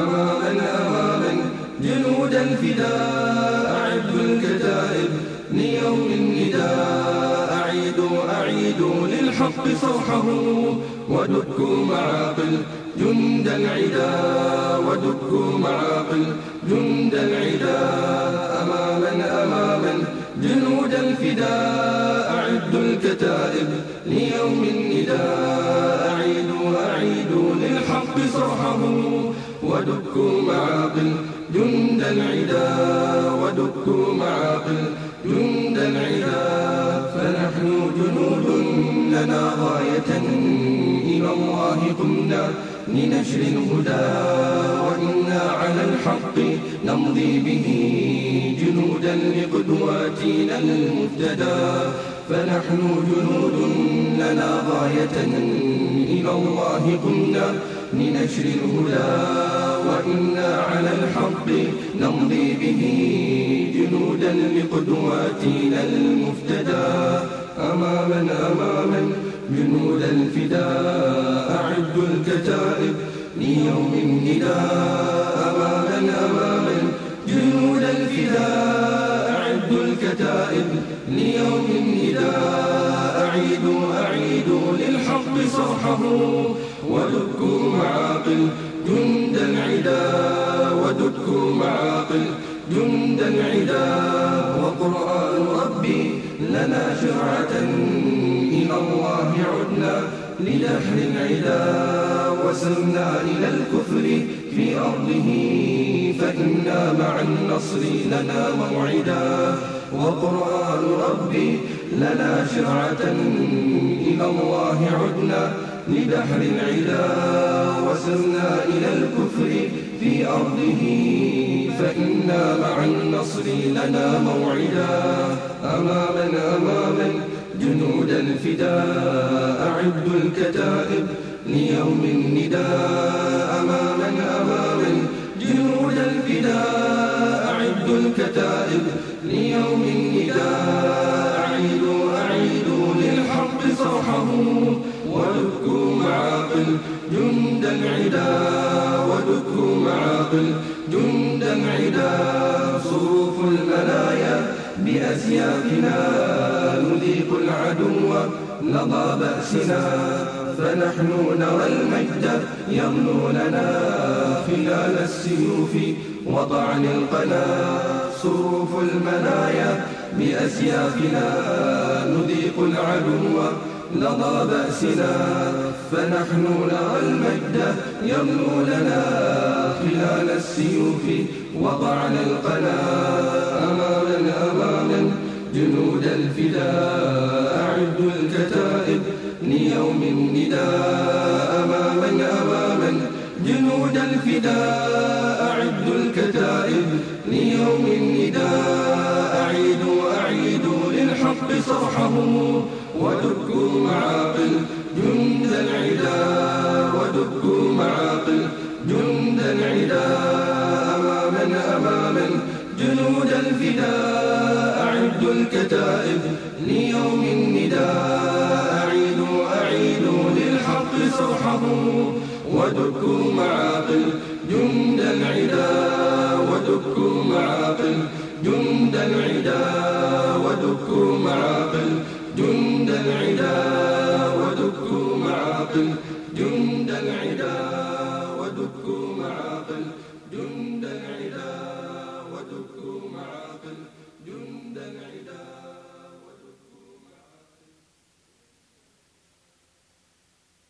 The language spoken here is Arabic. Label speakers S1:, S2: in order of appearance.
S1: أماما أماما جنود الفداء أعدوا الكتائب. ليوم النداء أعيدوا أعيدوا للحق صوحه. ودكوا معاقل جند العدا ودكوا معاقل جند العدا أماما أماما جنود الفداء أعدوا الكتائب. ليوم النداء أعيدوا أعيدوا للحق صرحه ودكوا معاقل جند العدا ودكوا معاقل جند العدا فنحن جنود لنا غاية إلى الله قمنا لنشر الهدى وإنا على الحق نمضي به جنودا لقدواتنا المفتدى فنحن جنود لنا غاية إلى الله قمنا لنشر الهدى وإنا على الحق نمضي به جنودا لقدواتنا المفتدى. أماما أماما جنود الفداء أعدوا الكتائب ليوم النداء. أماما أماما جنود الفداء أعدوا الكتائب ليوم النداء. صرحه ودكوا معاقل جند العدا ودكوا معاقل جند العدا وقرآن ربي لنا شرعة إلى الله عدنا لدحر العدا وسرنا إلى الكفر في أرضه فإنا مع النصر لنا موعدا. وقرآن ربي لنا شرعة إلى الله عدنا لدحر العدا وسرنا إلى الكفر في أرضه فإنا مع النصر لنا موعدا. أماما أماما جنود الفداء أعدوا الكتائب ليوم النداء. أماما أماما جنود الفداء أعدوا الكتائب ودكوا معاقل جند العدا صروف المنايا بأسيافنا نذيق العدو لظى بأسنا فنحن نرى المجد يغنو لنا خلال السيوف وطعن القنا صروف المنايا بأسيافنا نذيق العدو لظى بأسنا فنحن نرى المجد. يغنو لنا خلال السيوف وطعن القنا أماما أماما. جنود الفداء أعدوا الكتائب. ليوم النداء أماما أماما. جنود الفداء أعدوا الكتائب. ليوم النداء أعيدوا أعيدوا. للحق صرحه. ودكوا معاقل جند العدا ودكوا معاقل جند العدا أماما أماما. جنود الفداء أعدوا الكتائب. ليوم النداء أعيدوا أعيدوا للحق صرحه ودكوا معاقل جند العدا ودكوا معاقل جند العدا ودكوا معاقل جند العدا ودكوا معاقل جند العدا.